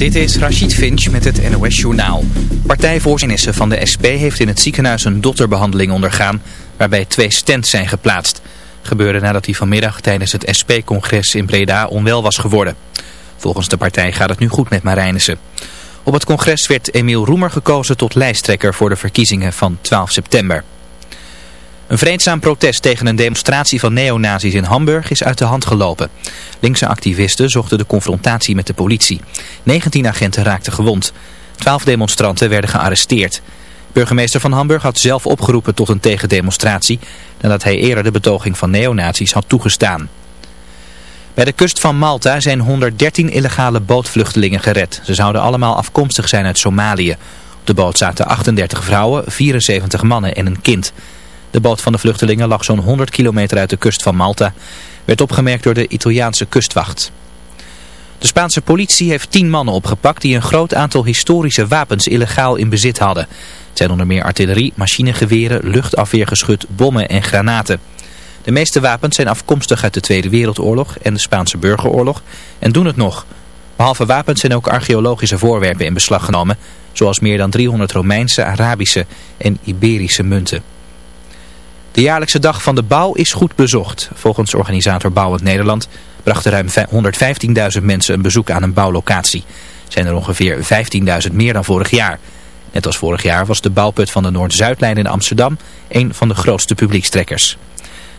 Dit is Rachid Finch met het NOS Journaal. Partijvoorzitter van de SP heeft in het ziekenhuis een dotterbehandeling ondergaan... waarbij twee stents zijn geplaatst. Gebeurde nadat hij vanmiddag tijdens het SP-congres in Breda onwel was geworden. Volgens de partij gaat het nu goed met Marijnissen. Op het congres werd Emiel Roemer gekozen tot lijsttrekker voor de verkiezingen van 12 september. Een vreedzaam protest tegen een demonstratie van neonazis in Hamburg is uit de hand gelopen. Linkse activisten zochten de confrontatie met de politie. 19 agenten raakten gewond. 12 demonstranten werden gearresteerd. Burgemeester van Hamburg had zelf opgeroepen tot een tegendemonstratie... nadat hij eerder de betoging van neonazis had toegestaan. Bij de kust van Malta zijn 113 illegale bootvluchtelingen gered. Ze zouden allemaal afkomstig zijn uit Somalië. Op de boot zaten 38 vrouwen, 74 mannen en een kind... De boot van de vluchtelingen lag zo'n 100 kilometer uit de kust van Malta. Werd opgemerkt door de Italiaanse kustwacht. De Spaanse politie heeft tien mannen opgepakt die een groot aantal historische wapens illegaal in bezit hadden. Het zijn onder meer artillerie, machinegeweren, luchtafweergeschut, bommen en granaten. De meeste wapens zijn afkomstig uit de Tweede Wereldoorlog en de Spaanse burgeroorlog en doen het nog. Behalve wapens zijn ook archeologische voorwerpen in beslag genomen, zoals meer dan 300 Romeinse, Arabische en Iberische munten. De jaarlijkse dag van de bouw is goed bezocht. Volgens organisator Bouwend Nederland brachten ruim 115.000 mensen een bezoek aan een bouwlocatie. Zijn er ongeveer 15.000 meer dan vorig jaar. Net als vorig jaar was de bouwput van de Noord-Zuidlijn in Amsterdam een van de grootste publiekstrekkers.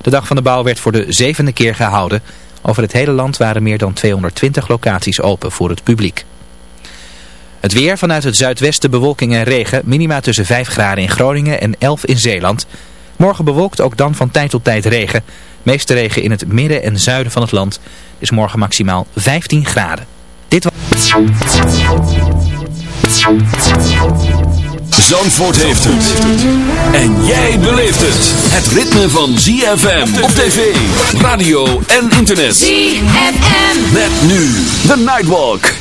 De dag van de bouw werd voor de zevende keer gehouden. Over het hele land waren meer dan 220 locaties open voor het publiek. Het weer vanuit het zuidwesten bewolking en regen. Minima tussen 5 graden in Groningen en 11 in Zeeland. Morgen bewolkt ook dan van tijd tot tijd regen. Meeste regen in het midden en zuiden van het land. Is morgen maximaal 15 graden. Dit was... Zandvoort heeft het. En jij beleeft het. Het ritme van ZFM op tv, radio en internet. ZFM. Met nu de Nightwalk.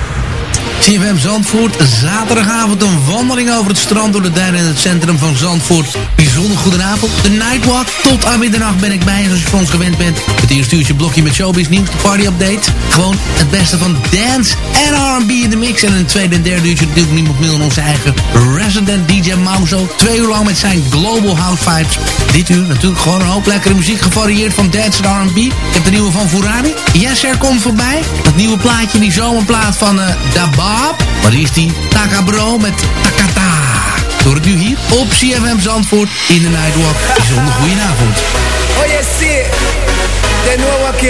CFM Zandvoort, zaterdagavond een wandeling over het strand door de duinen in het centrum van Zandvoort. Bijzonder goedenavond, de Nightwalk. Tot aan middernacht ben ik bij, zoals je van ons gewend bent. Het eerste uurtje blokje met showbiz nieuws, de party update. Gewoon het beste van dance en R&B in de mix. En een tweede en derde uurtje natuurlijk niemand meer dan onze eigen resident DJ Mauzo. Twee uur lang met zijn Global House Vibes. Dit uur natuurlijk gewoon een hoop lekkere muziek gevarieerd van dance en R&B. Ik heb de nieuwe van Furani. Yes, er komt voorbij. Dat nieuwe plaatje, die zomerplaat van uh, Daba. Is die Takabro met Takata. Door het nu hier op CFM Zandvoort in de Nightwalk. Bijzonder goedenavond. Oye, sí. De nuevo aquí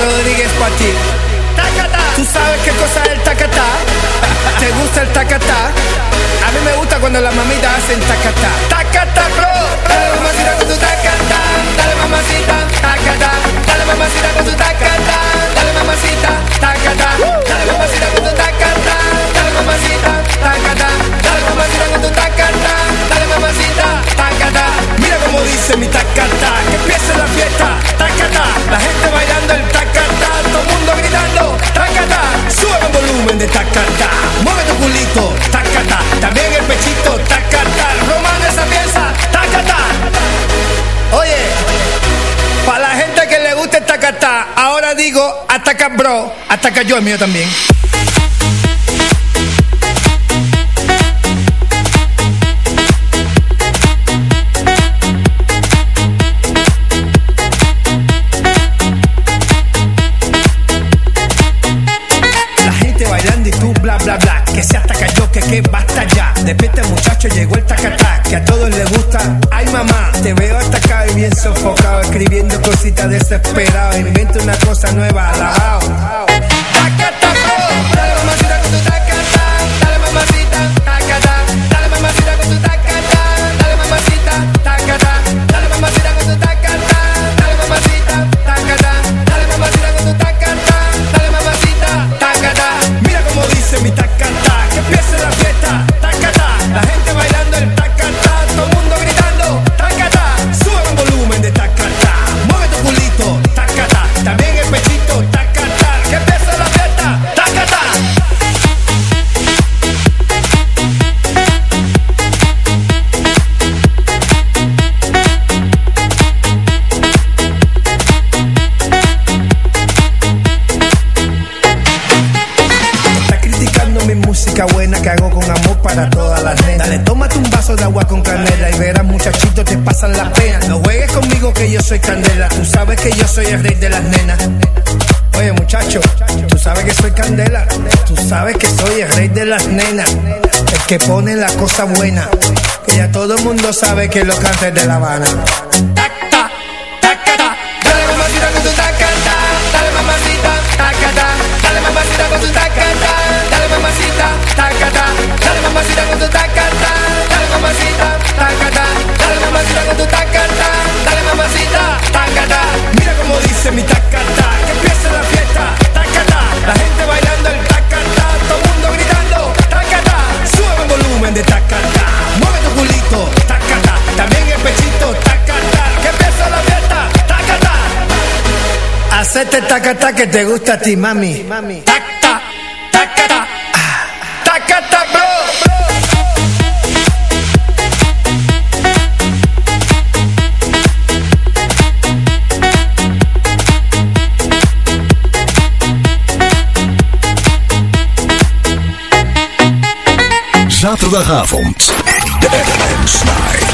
Rodríguez para ti. Takata. ¿Tú sabes qué cosa es el tacatá? ¿Te gusta el tacatá? A mí me gusta cuando las mamitas hacen tacatá. Tacata, bro. Dale mamacita con tu tacatá. Dale mamacita, tacatá. Dale mamacita con tu tacatá. Dale mamacita, tacatá. Dale mamacita con tu tacatá. Dale mamacita, tacatá. Dale mamacita tacatá. Mira como dice mi tacatá. Que empiece la fiesta, tacatá. La gente bailando el tacatá. Todo el mundo gritando, tacatá. Sube el volumen de tacatá. Mueve tu culito, tacatá. También el pechito, tacatá. Román esa pieza, tacatá. Oye, para la gente que le gusta el tacatá, ahora digo ataca bro, ataca yo el mío también. Despierta muchacho, llegó el tacatá, que a todos les gusta. Ay mamá, te veo atacado y bien sofocado, escribiendo cositas desesperado. invento una cosa nueva, alabao. Tacatá, buena. Que ya todo el mundo sabe que los cantes de La Habana. Te tacata que te gusta a ti, mami. Tacata, tacata, Takata bro. Zaterdagavond, de FM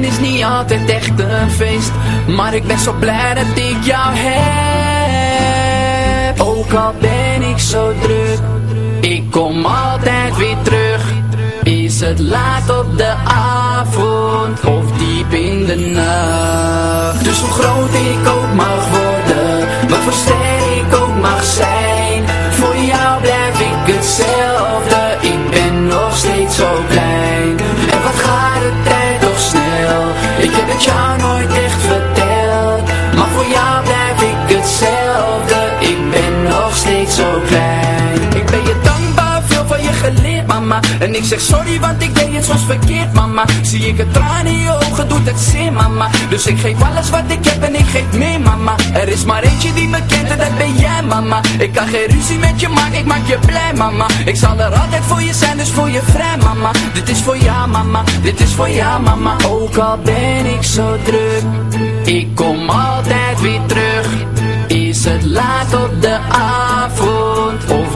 leven is niet altijd echt een feest. Maar ik ben zo blij dat ik jou heb. Ook al ben ik zo druk Ik kom altijd weer terug. Is het laat op de avond of diep in de nacht? Dus hoe groot ik ook mag worden, wat voor En ik zeg sorry want ik deed het soms verkeerd mama. Zie ik het traan in je ogen doet het zin mama. Dus ik geef alles wat ik heb en ik geef meer mama. Er is maar eentje die me kent en dat ben jij mama. Ik kan geen ruzie met je maken, ik maak je blij mama. Ik zal er altijd voor je zijn, dus voor je vrij mama. Dit is voor jou mama, dit is voor jou mama. Ook al ben ik zo druk Ik kom altijd weer terug. Is het laat op de avond Of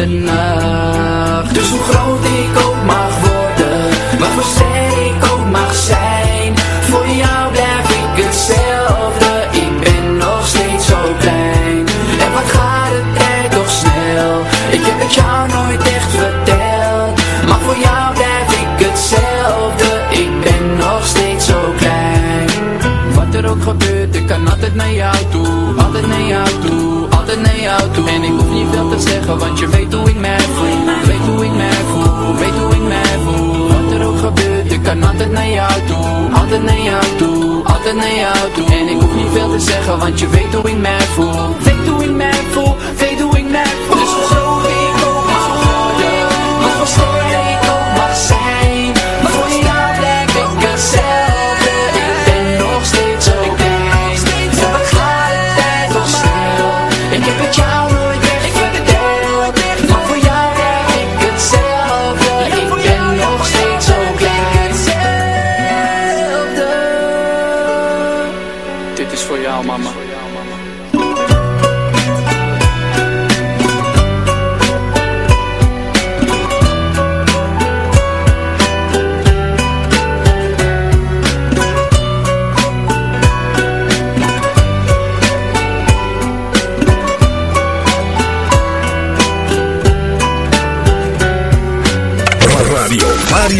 Dus hoe groot ik ook mag worden Wat voor ster ik ook mag zijn Voor jou blijf ik hetzelfde. Ik ben nog steeds zo klein. En wat gaat de tijd toch snel? Ik heb het jou nooit echt verteld Maar voor jou blijf ik hetzelfde. Ik ben nog steeds zo klein. Wat er ook gebeurt, ik kan altijd naar jou toe Altijd naar jou toe, zeggen, want je weet hoe ik mij voel. Weet hoe ik mij voel, weet hoe ik mij voel. Wat er ook gebeurt, ik kan altijd naar jou toe. Altijd naar jou toe, altijd naar jou toe. En ik hoef niet veel te zeggen, want je weet hoe ik mij voel. Weet hoe ik mij voel,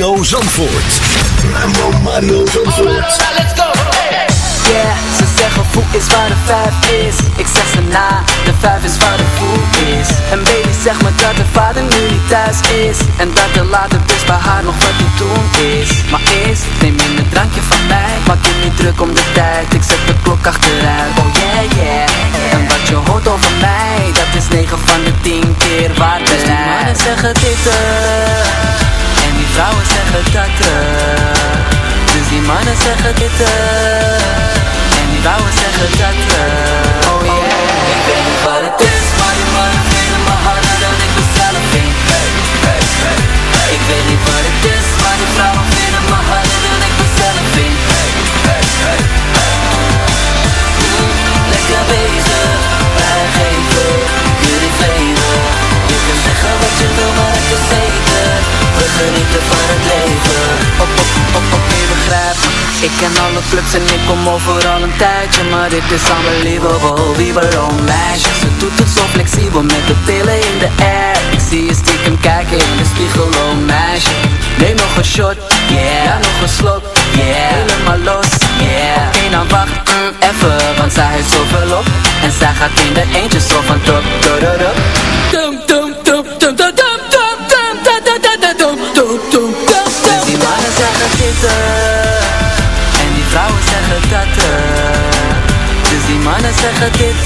Mario Zandvoort. Mambo Mario Zandvoort. Yeah, ze zeggen voel is waar de vijf is? Ik zeg ze na, de vijf is waar de voel is. En baby zeg me dat de vader nu niet thuis is En dat er later dus bij haar nog wat te doen is. Maar eerst neem je een drankje van mij Maak je niet druk om de tijd, ik zet de klok achteruit. Oh yeah yeah. En wat je hoort over mij, dat is 9 van de 10 keer waar Dus die mannen zeggen dit eh, vrouwen zeggen dat eh. Dus die mannen zeggen dit eh, En die vrouwen zeggen dat eh. Oh yeah Ik niet wat het is genieten van het leven. Op, op, op, op, je Ik ken alle clubs en ik kom overal een tijdje. Maar dit is unbelievable Wie waarom meisjes? Ze doet het zo flexibel met de pillen in de air. Ik zie je stiekem kijken in de spiegel Oh meisje. Neem nog een shot Yeah. Nog een slok Yeah. Helemaal los Yeah. Oké dan wacht mm, even Want zij heeft zoveel op. En zij gaat in de eentje zo van top dum dum En die vrouwen zeggen dat. Dus die mannen zeggen dit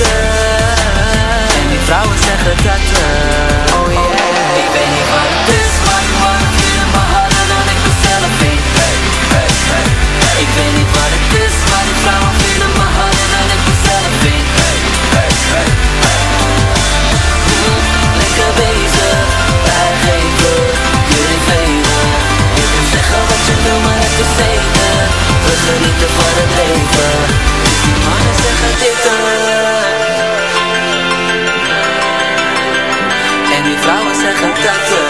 En die vrouwen zeggen dat. Oh yeah Ik weet niet wat de het leven. Mannen zeggen dit En die vrouwen zeggen dat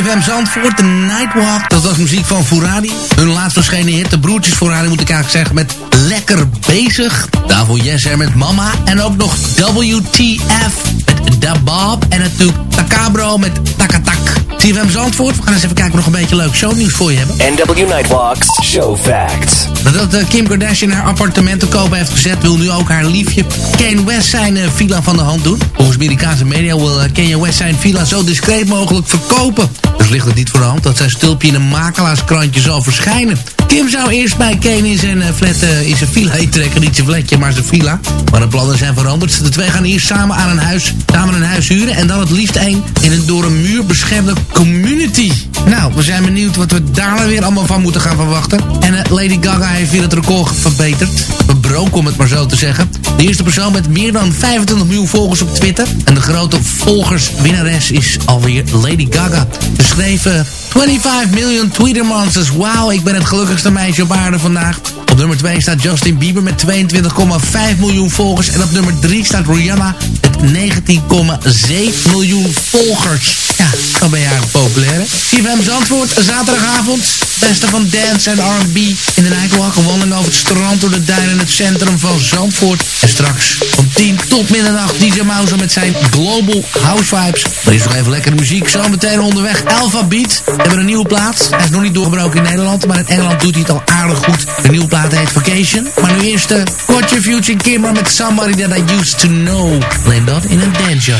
CFM Zandvoort, The Nightwalk. Dat was muziek van Furadi. Hun laatst verschenen hit, de broertjes Furadi moet ik eigenlijk zeggen, met Lekker Bezig. Daarvoor Yes er met Mama. En ook nog WTF met Da Bob. En natuurlijk Takabro met Takatak. CFM Zandvoort, we gaan eens even kijken of we nog een beetje leuk shownieuws voor je hebben. NW Nightwalks Show Facts. Nadat uh, Kim Kardashian haar appartement te kopen heeft gezet... wil nu ook haar liefje Kanye West zijn uh, villa van de hand doen. Volgens Amerikaanse media wil uh, Kanye West zijn villa zo discreet mogelijk verkopen. Dus ligt het niet voor de hand dat zijn stulpje in een makelaarskrantje zal verschijnen. Kim zou eerst bij Kane in zijn, flat, in zijn villa intrekken. Niet zijn flatje, maar zijn villa. Maar de plannen zijn veranderd. De twee gaan eerst samen aan een huis, samen een huis huren. En dan het liefst één in een door een muur beschermde community. Nou, we zijn benieuwd wat we daar weer allemaal van moeten gaan verwachten. En Lady Gaga heeft weer het record verbeterd. Verbroken om het maar zo te zeggen. De eerste persoon met meer dan 25 miljoen volgers op Twitter. En de grote volgerswinnares is alweer Lady Gaga. Ze schreef 25 miljoen Twitter monsters. Wauw, ik ben het gelukkigste meisje op aarde vandaag. Op nummer 2 staat Justin Bieber met 22,5 miljoen volgers. En op nummer 3 staat Rihanna met 19,7 miljoen volgers. Ja, dan ben je eigenlijk populair. CFM Zandvoort, zaterdagavond. Beste van dance en R&B in de Nightwalk. Wandeling over het strand door de duinen in het centrum van Zandvoort. En straks van 10 tot middernacht DJ Mouse met zijn Global House Vibes. Er is nog even lekkere muziek. Zo meteen onderweg Alpha Beat. We hebben een nieuwe plaat. Hij is nog niet doorgebroken in Nederland. Maar in Engeland doet hij het al aardig goed. De nieuwe plaat heet Vacation. Maar nu eerst de Quarter Future Kimmer met Somebody That I Used To Know. Alleen dat in een dance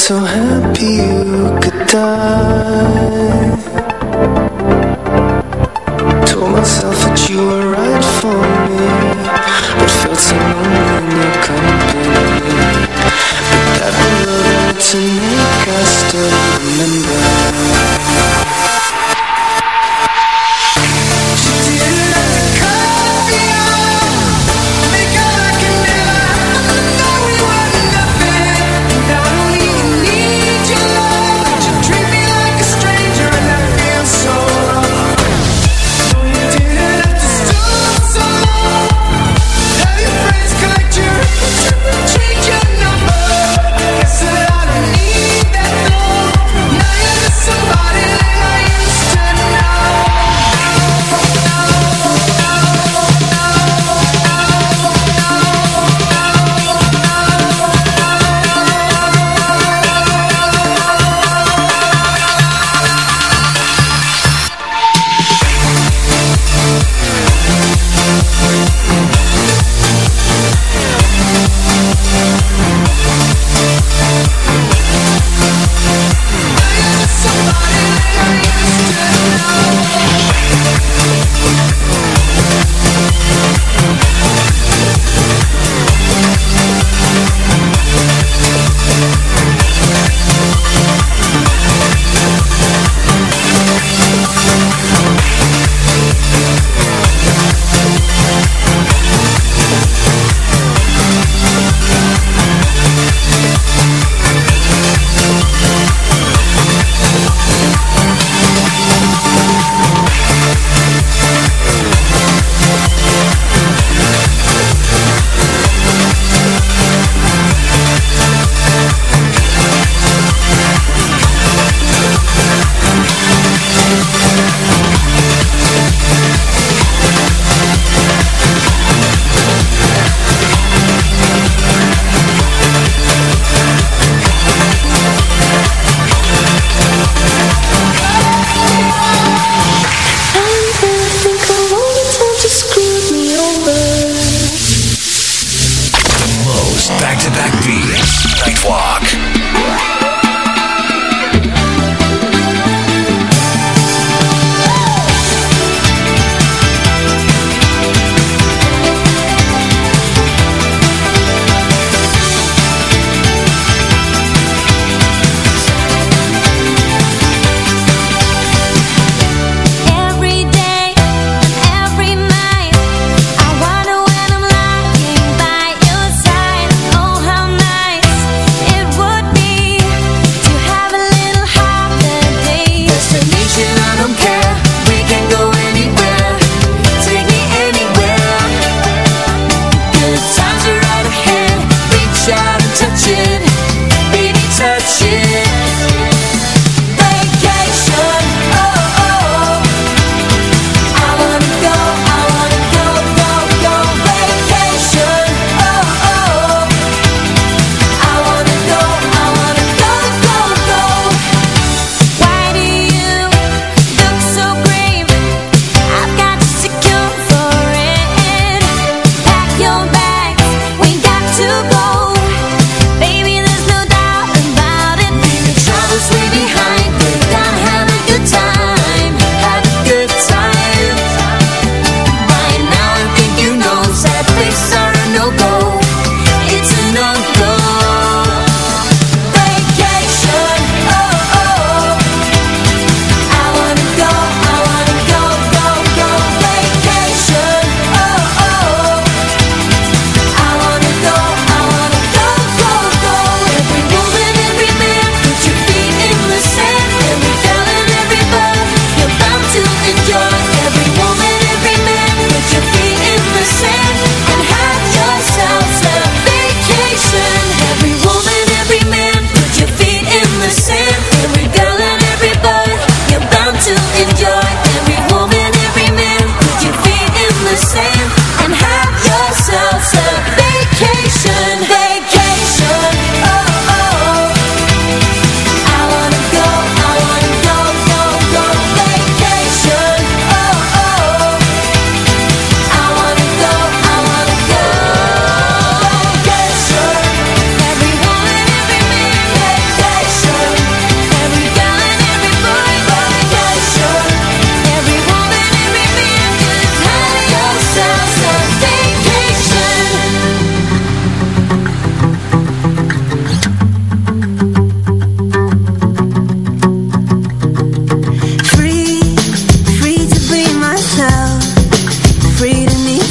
so happy you could die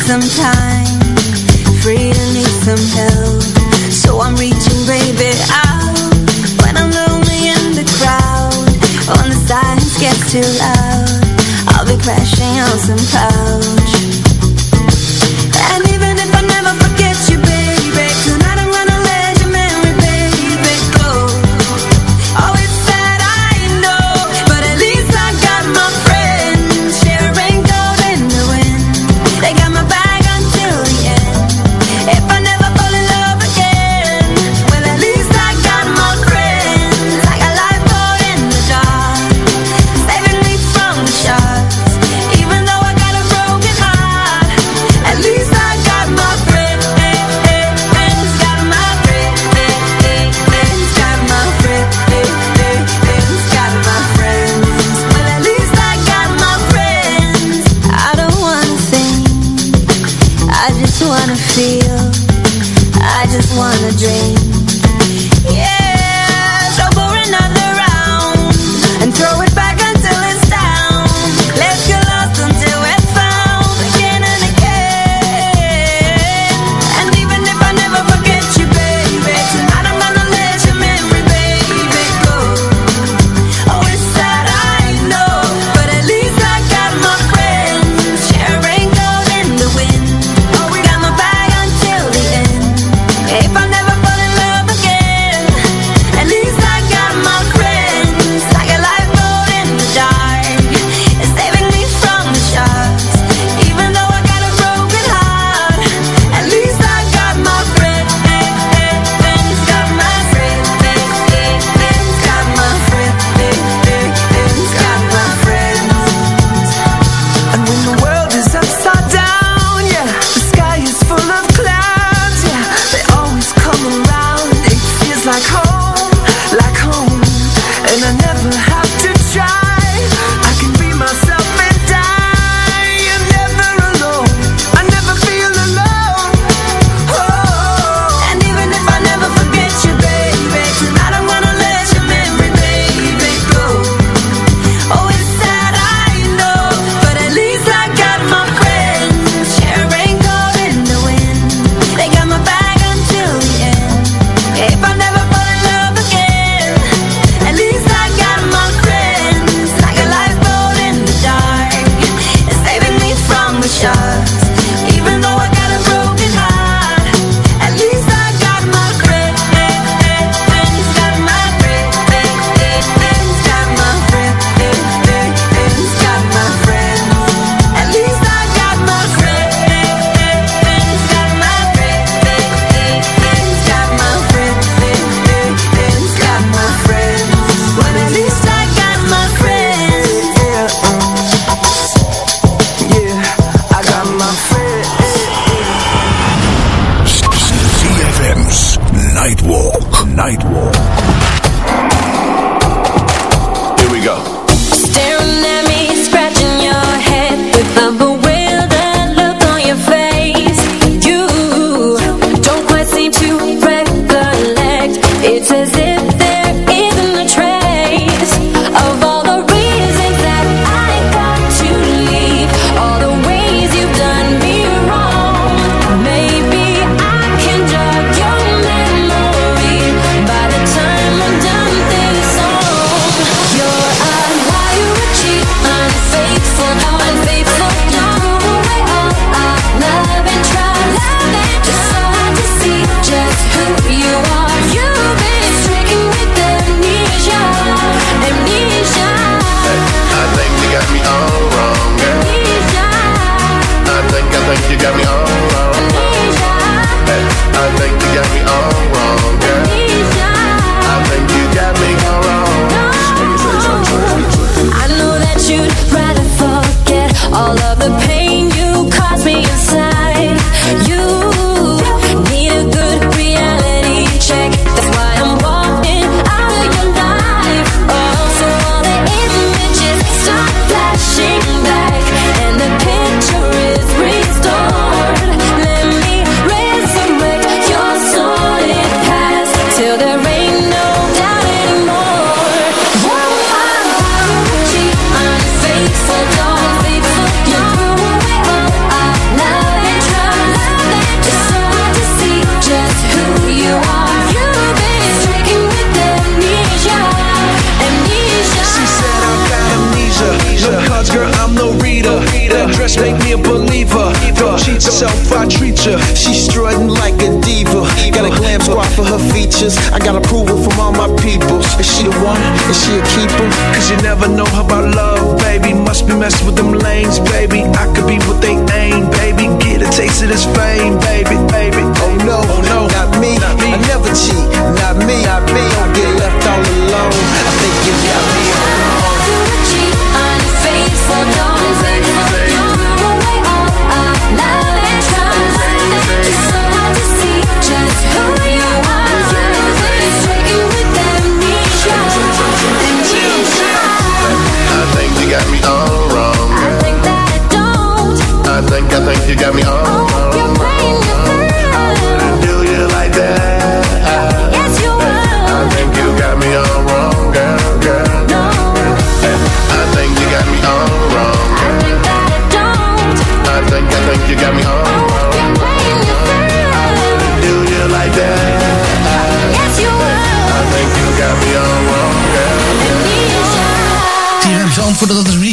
some time Freedom needs some help. So I'm reaching baby out. When I'm lonely in the crowd When the silence gets too loud. I'll be crashing on some couch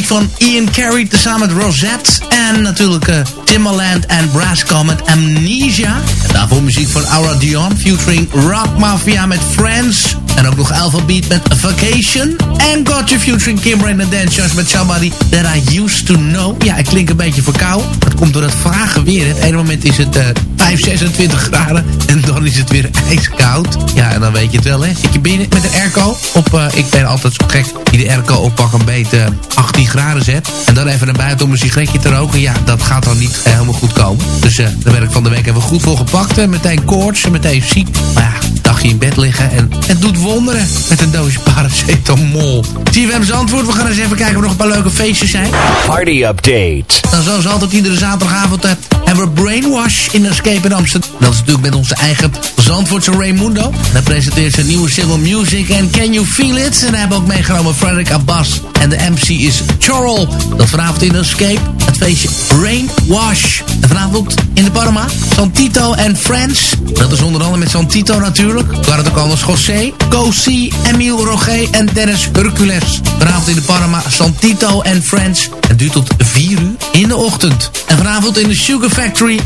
van Ian Carey tezamen met Rosette. En natuurlijk eh, Timbaland en Brasco met Amnesia. En daarvoor muziek van Aura Dion featuring Rock Mafia met Friends. En ook nog Alphabet met Vacation. En Gotcha featuring Kim Rain en Dan Jones met Somebody That I Used To Know. Ja, ik klink een beetje verkouden. Dat komt door het vage weer. Het ene moment is het eh 5, 26 graden. En dan is het weer ijskoud. Ja, en dan weet je het wel, hè. Zit je binnen met een airco op... eh, ik ben altijd zo gek die de airco op pak een beetje 18 graden zet. En dan even naar buiten om een sigaretje te roken. Ja, dat gaat dan niet eh, helemaal goed komen. Dus eh daar werd ik van de week even goed voor gepakt. En meteen koorts en meteen ziek. Maar ja, dagje in bed liggen. En het doet wonderen met een doosje paracetamol. TVM Zandvoort, we gaan eens even kijken of er nog een paar leuke feestjes zijn. Party update. Dan zoals altijd iedere zaterdagavond eh, hebben we Brainwash in Escape in Amsterdam. Dat is natuurlijk met onze eigen Zandvoortse Raimundo. En hij presenteert zijn nieuwe single Music en Can You Feel It. En hij hebben ook meegenomen Frederick Abbas. En de MC is Chorrel. Dat vanavond in Escape. Feestje Brainwash. En vanavond in de Parma. Santito en Friends. Dat is onder andere met Santito natuurlijk. Waren het ook anders José, Cosi, Emile Roger en Dennis Hercules. Vanavond in de Parma Santito en Friends. Het duurt tot 4 uur in de ochtend. En vanavond in de Sugar Factory.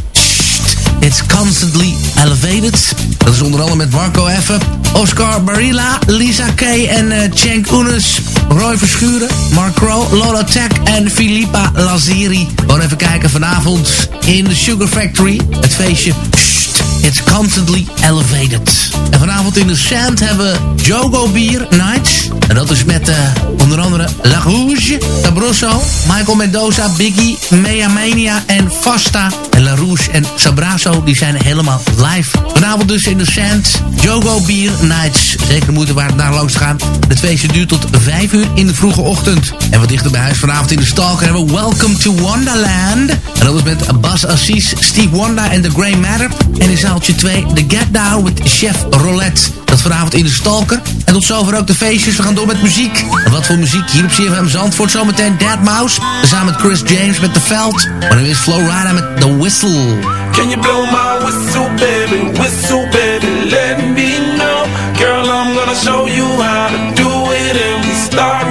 It's constantly elevated. Dat is onder andere met Marco Effe, Oscar Barilla, Lisa Kay en uh, Cenk Oenes, Roy Verschuren, Mark Crow, Lola Tech en Filippa Laziri. Gewoon even kijken vanavond in de Sugar Factory. Het feestje It's constantly elevated. En vanavond in de Sand hebben we Jogo Beer Nights. En dat is met uh, onder andere La Rouge, Sabroso, Michael Mendoza, Biggie, Mea Mania en Fasta. En La Rouge en Sabrazo, die zijn helemaal live. Vanavond dus in de Sand, Jogo Beer Nights. Zeker moeten waar naar langs gaan. Het feestje duurt tot 5 uur in de vroege ochtend. En wat dichter bij huis vanavond in de Stalker hebben we Welcome to Wonderland. En dat is met Bas Assis, Steve Wonder en The Grey Matter. En zaaltje 2 The Get Down with Chef Roulette. Dat vanavond in de Stalker. En tot zover ook de feestjes. We gaan door met muziek. Wat voor muziek hier op CFM Zandvoort. Zometeen Dead Mouse. Samen met Chris James met The Veld. Maar nu is Flo Rida met The Whistle. Can you blow my whistle, baby? Whistle, baby, let me know. Girl, I'm gonna show you how to do it, and we start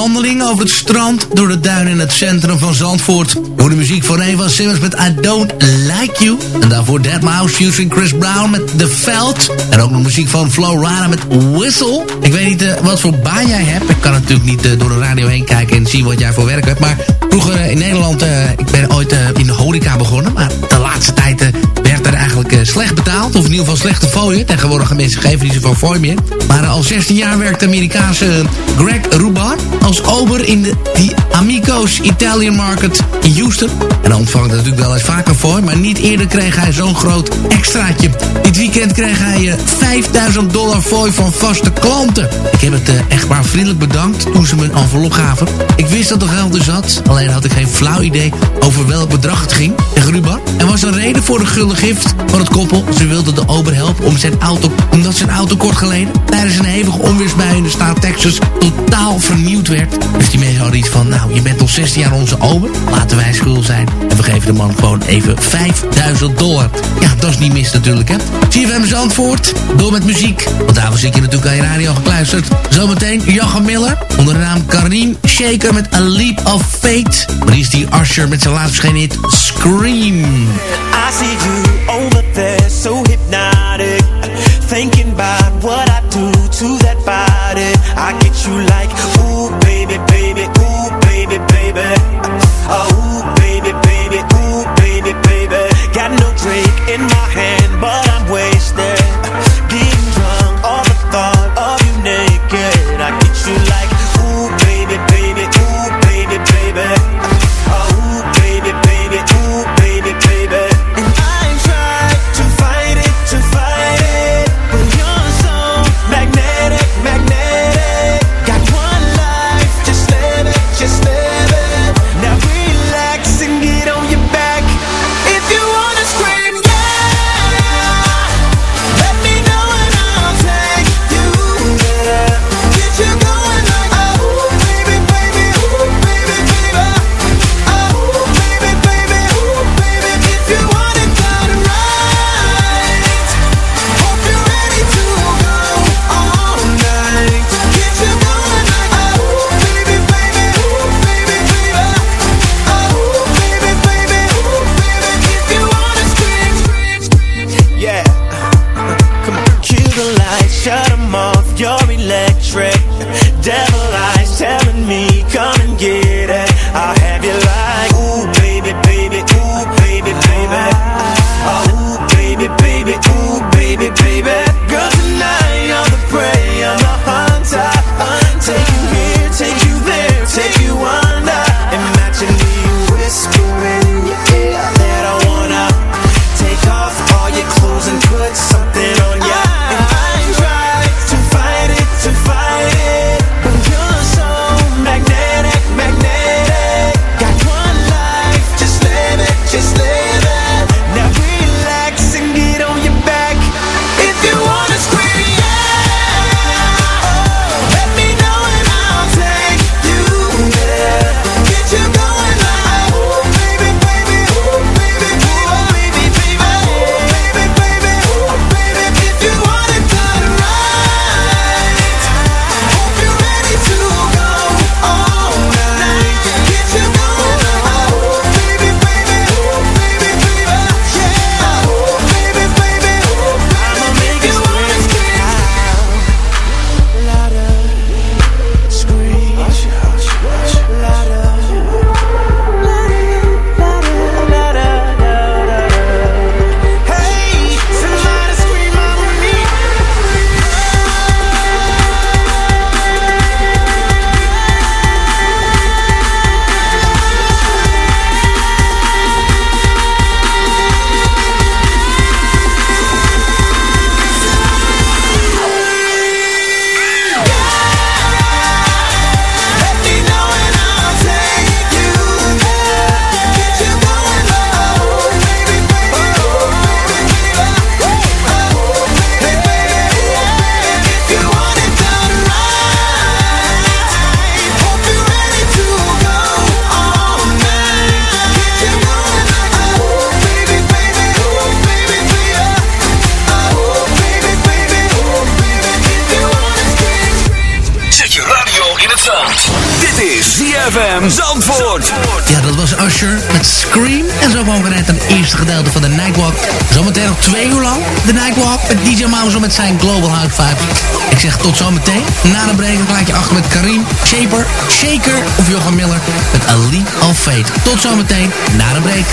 wandeling over het strand... door de duinen in het centrum van Zandvoort. Door de muziek van Eva Simmons met I Don't Like You. En daarvoor Dead Mouse using Chris Brown met The Veld. En ook nog muziek van Flo Rana met Whistle. Ik weet niet uh, wat voor baan jij hebt. Ik kan natuurlijk niet uh, door de radio heen kijken en zien wat jij voor werk hebt. Maar vroeger uh, in Nederland, ik ben ooit in de horeca begonnen. Maar de laatste tijd er eigenlijk slecht betaald. Of in ieder geval slechte fooien. Tegenwoordig mensen geven niet zoveel fooi meer. Maar al 16 jaar werkt de Amerikaanse Greg Ruban als ober in de die Amico's Italian Market in Houston. En dan ontvangt natuurlijk wel eens vaker voor, maar niet eerder kreeg hij zo'n groot extraatje. Dit weekend kreeg hij uh, 5000 dollar fooi van vaste klanten. Ik heb het uh, echt maar vriendelijk bedankt toen ze me een envelop gaven. Ik wist dat er geld in zat, alleen had ik geen flauw idee over welk bedrag het ging. En Ruban, er was een reden voor de gulden van het koppel. Ze wilden de ober helpen om zijn auto, omdat zijn auto kort geleden tijdens een hevige onweersbui in de staat Texas totaal vernieuwd werd. Dus die mensen hadden iets van, nou, je bent al 16 jaar onze ober. Laten wij schuld zijn. En we geven de man gewoon even 5000 dollar. Ja, dat is niet mis natuurlijk, hè. CFM Zandvoort, door met muziek. Want daarvoor zit je natuurlijk aan je radio gekluisterd. Zometeen Jochem Miller, onder de naam Karim Shaker met A Leap of Fate. Maar is die Usher met zijn laatst verschenen hit Scream. I see you Thinking about Mogen we net een eerste gedeelte van de Nightwalk. Zometeen nog twee uur lang. De Nightwalk met DJ Mouse met zijn Global House Vibes. Ik zeg tot zometeen. Na de break laat je achter met Karim, Shaper, Shaker of Johan Miller met Ali Al Fate. Tot zometeen na de break.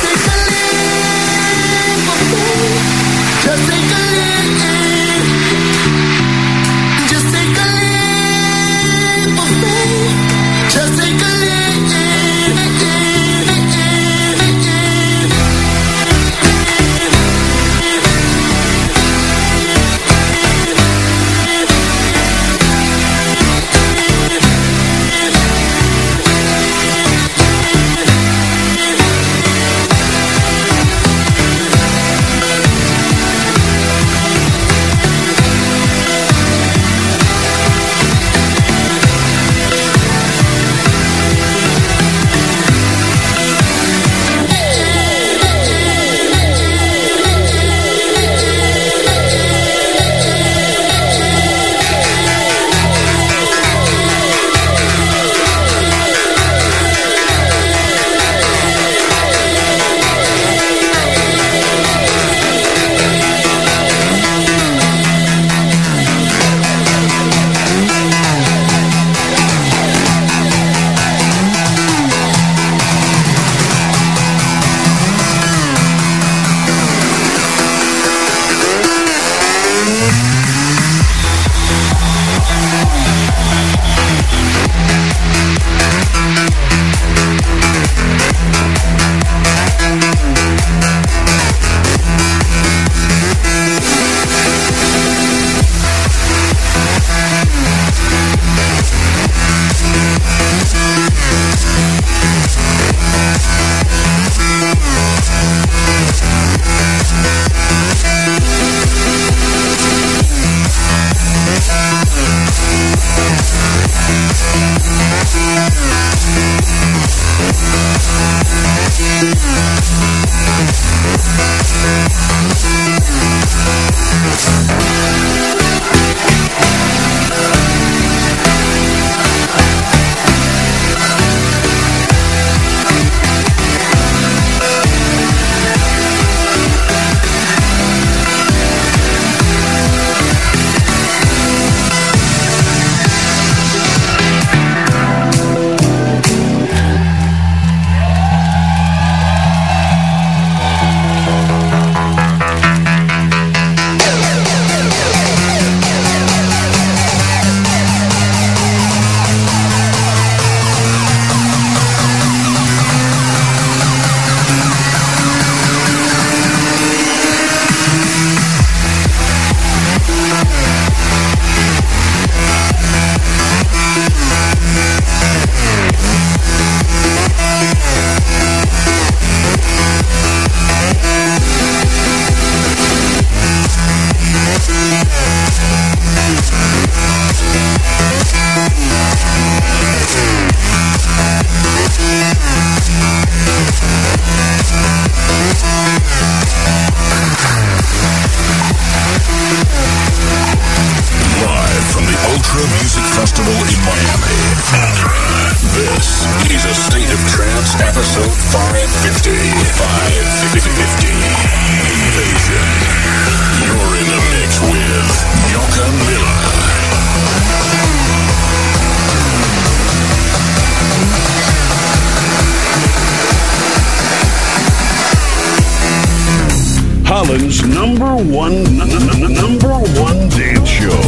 Number one, number one dance show.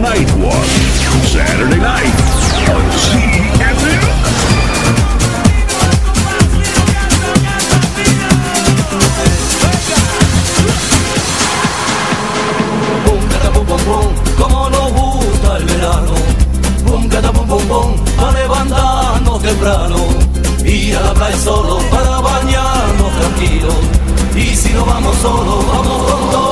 Night Walk, Saturday night on temprano. Ir la playa solo para bañarnos tranquilos y si no vamos solo, vamos con todo.